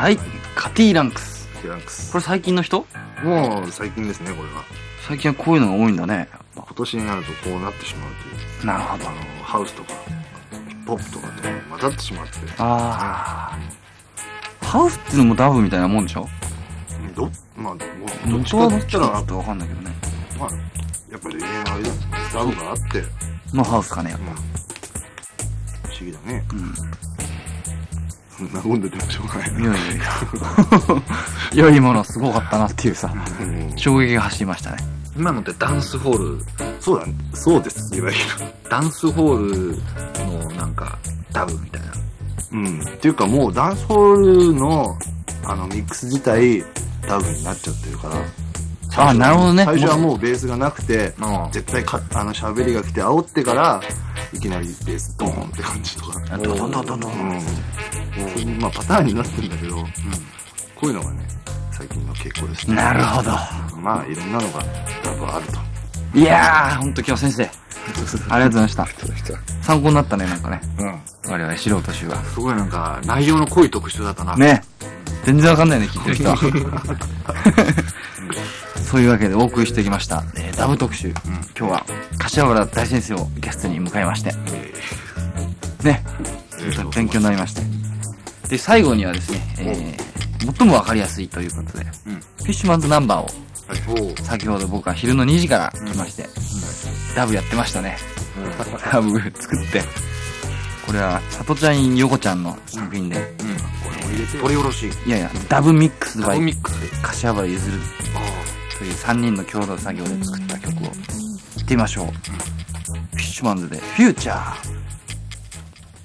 はい。カティランクス。デランクスこ。れ最近の人？もう最近ですね、これは。最近はこういうのが多いんだね。今年になるとこうなってしまうという。なるほどあ。の、ハウスとか、ポップとかと混ざってしまって。ああ。ハウスっていうのもダブみたいなもんでしょ？ど、まあ、どどっちかっ言ったら、ってちょっとわかんないけどね。まあ、やっぱり永遠のあれだ。ダブがあって、のハウスかね、やっうん。不思議だね。ぱ。うん。和んでてもしょうがないな。いやいやいや。良いものすごかったなっていうさ、うん衝撃が走りましたね。今のってダンスホール、そうだね。そうです、いわゆる。ダンスホールのなんか、ダブみたいな。うん。っていうかもうダンスホールの、あの、ミックス自体、ダブになっちゃってるから。あなるほどね最初はもうベースがなくて、うん絶対か、あの、喋りが来て煽ってから、いきなりベースドーンって感じとか。ドドドドドうん。まあパターンになってるんだけど、こういうのがね、最近の傾向ですね。なるほど。まあ、いろんなのが多分あると。いやー、ほんと今日先生、ありがとうございました。参考になったね、なんかね。うん。我々素人衆は。すごいなんか、内容の濃い特集だったな。。ね。全然わかんないね、聞いてる人は。そういうわけでお送りしてきました、えーダブ特集。今日は、柏原大先生をゲストに迎えまして。ね。勉強になりまして。で、最後にはですね、えー最もわかりやすいということで、うんフィッシュマンズナンバーを先ほど僕は昼の2時から来まして、ダブやってましたね。ダブ作って。これは、さとちゃん、よこちゃんの作品で、うん。これも入れて。これよろしい。いやいや、ダブミックスダバイブミックス。柏原譲るという3人の共同作業で作った曲を、行ってみましょう。フィッシュマンズで、フューチャー。